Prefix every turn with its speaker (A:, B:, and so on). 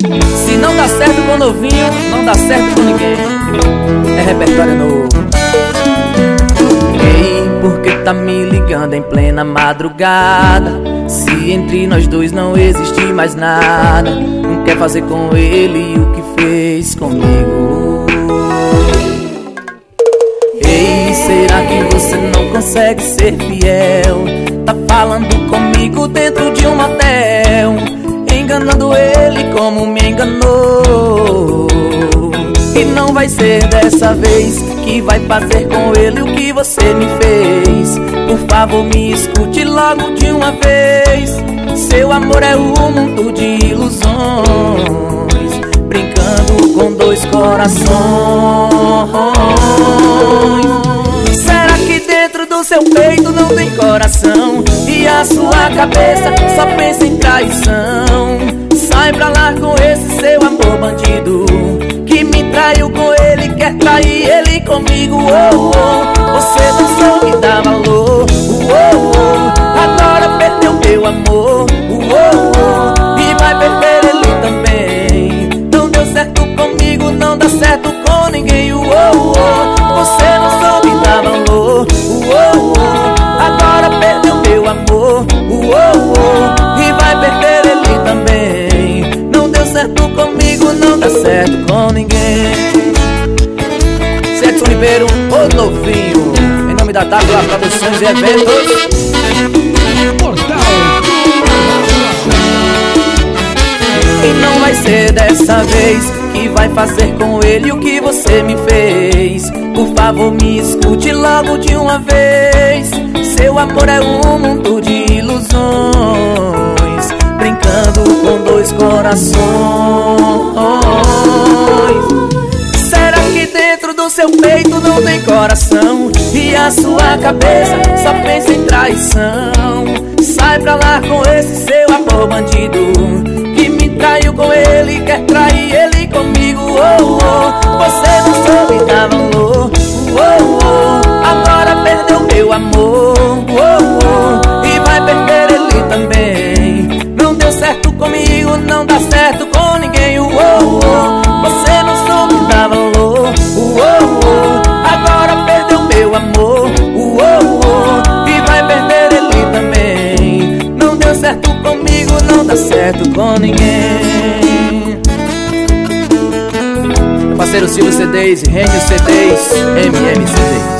A: Se não dá certo com novinho, não dá certo com ninguém. É repertório novo. Ei, por que tá me ligando em plena madrugada? Se entre nós dois não existe mais nada, não quer fazer com ele o que fez comigo. Ei, será que você não consegue ser fiel? Como me enganou. E não vai ser dessa vez que vai fazer com ele o que você me fez. Por favor, me escute logo de uma vez. Seu amor é um mundo de ilusões, brincando com dois corações. Será que dentro do seu peito não tem coração? E a sua cabeça só pensa em traição? Sai pra lá comigo oh, oh. Você não soube dar valor oh, oh. Agora perdeu meu amor oh, oh. E vai perder ele também Não deu certo comigo, não dá certo com ninguém oh, oh. Você não soube dar valor oh, oh. Agora perdeu meu amor oh, oh. E vai perder ele também Não deu certo comigo, não dá certo com ninguém Sexo Ribeiro, o novinho Em nome da Tábua Produções e Eventos E não vai ser dessa vez que vai fazer com ele o que você me fez. Por favor, me escute logo de uma vez. Seu amor é um mundo de ilusões, brincando com dois corações. Dentro do seu peito não tem coração? E a sua cabeça só pensa em traição? Sai pra lá com esse seu amor bandido que me traiu com ele, quer trair ele comigo. Oh, oh. Você não soube dar valor. Comigo, não dá certo com ninguém. Meu parceiro Silvio CDs, Rênio CDs, MMCDs.